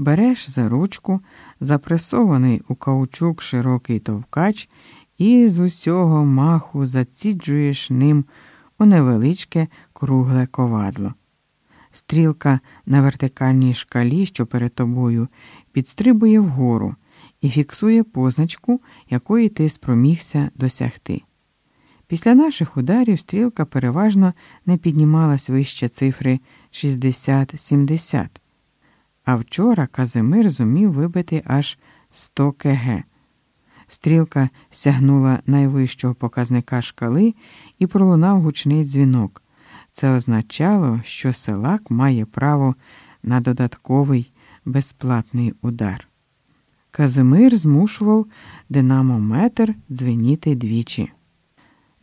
береш за ручку, запресований у каучук широкий товкач, і з усього маху заціджуєш ним у невеличке кругле ковадло. Стрілка на вертикальній шкалі, що перед тобою, підстрибує вгору і фіксує позначку, якої ти спромігся досягти. Після наших ударів стрілка переважно не піднімалась вище цифри 60-70, а вчора Казимир зумів вибити аж 100 кг. Стрілка сягнула найвищого показника шкали і пролунав гучний дзвінок. Це означало, що селак має право на додатковий безплатний удар. Казимир змушував динамометр дзвеніти двічі.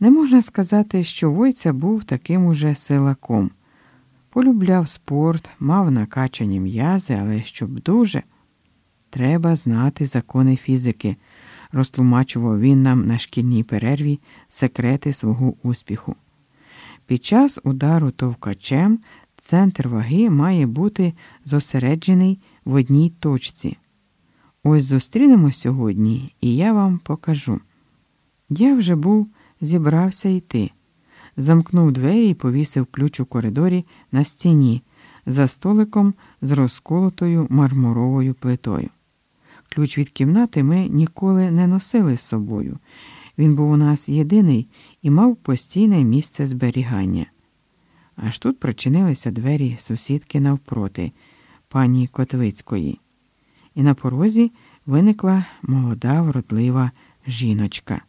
Не можна сказати, що Войця був таким уже силаком. Полюбляв спорт, мав накачані м'язи, але щоб дуже, треба знати закони фізики, розтлумачував він нам на шкільній перерві секрети свого успіху. Під час удару товкачем центр ваги має бути зосереджений в одній точці. Ось зустрінемо сьогодні, і я вам покажу. Я вже був зібрався йти, замкнув двері і повісив ключ у коридорі на стіні за столиком з розколотою мармуровою плитою. Ключ від кімнати ми ніколи не носили з собою. Він був у нас єдиний і мав постійне місце зберігання. Аж тут прочинилися двері сусідки навпроти, пані Котвицької, і на порозі виникла молода вродлива жіночка.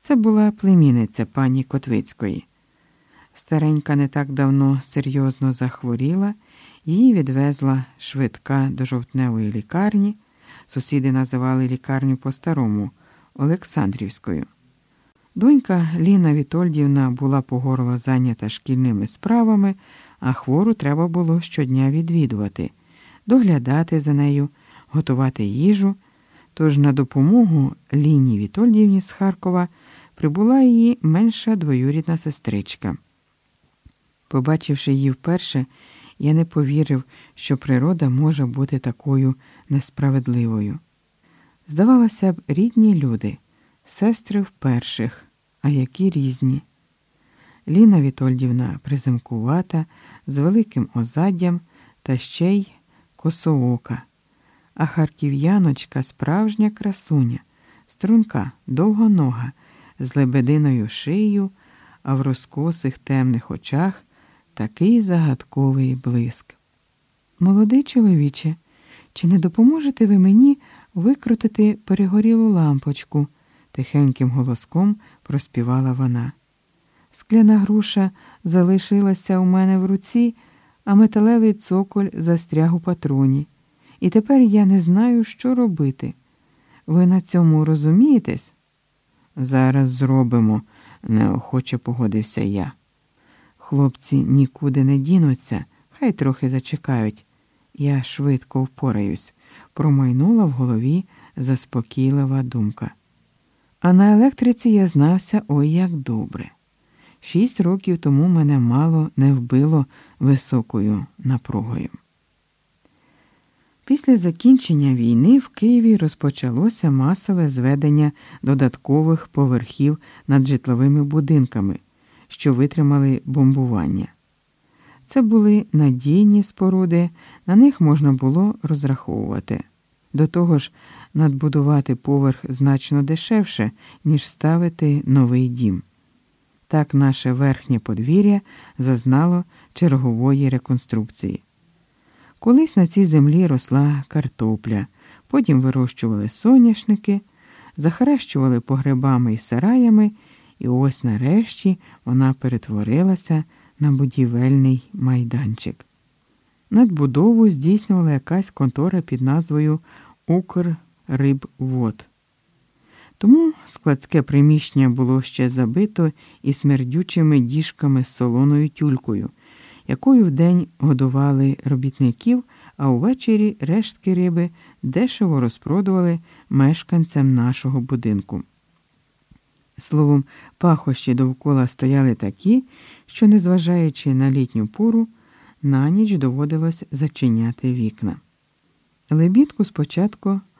Це була племінниця пані Котвицької. Старенька не так давно серйозно захворіла, її відвезла швидка до жовтневої лікарні. Сусіди називали лікарню по-старому Олександрівською. Донька Ліна Вітольдівна була по горло зайнята шкільними справами, а хвору треба було щодня відвідувати, доглядати за нею, готувати їжу. Тож на допомогу Ліні Вітольдівні з Харкова прибула її менша двоюрідна сестричка. Побачивши її вперше, я не повірив, що природа може бути такою несправедливою. Здавалося б, рідні люди, сестри вперших, а які різні. Ліна Вітольдівна приземкувата, з великим озаддям та ще й косоока, а харків'яночка справжня красуня, струнка, довгонога, з лебединою шиєю, а в розкосих темних очах такий загадковий блиск. Молодий чоловіче, чи не допоможете ви мені викрутити перегорілу лампочку? тихеньким голоском проспівала вона. Скляна груша залишилася у мене в руці, а металевий цоколь застряг у патроні. І тепер я не знаю, що робити. Ви на цьому розумієтесь? Зараз зробимо, неохоче погодився я. Хлопці нікуди не дінуться, хай трохи зачекають. Я швидко впораюсь, промайнула в голові заспокійлива думка. А на електриці я знався ой як добре. Шість років тому мене мало не вбило високою напругою. Після закінчення війни в Києві розпочалося масове зведення додаткових поверхів над житловими будинками, що витримали бомбування. Це були надійні споруди, на них можна було розраховувати. До того ж, надбудувати поверх значно дешевше, ніж ставити новий дім. Так наше верхнє подвір'я зазнало чергової реконструкції. Колись на цій землі росла картопля, потім вирощували соняшники, захаращували погребами і сараями, і ось нарешті вона перетворилася на будівельний майданчик. Надбудову здійснювала якась контора під назвою Укррибвод. Тому складське приміщення було ще забито і смердючими діжками з солоною тюлькою, якою вдень годували робітників, а увечері рештки риби дешево розпродували мешканцям нашого будинку. Словом, пахощі довкола стояли такі, що, незважаючи на літню пору, на ніч доводилось зачиняти вікна. Лебідку спочатку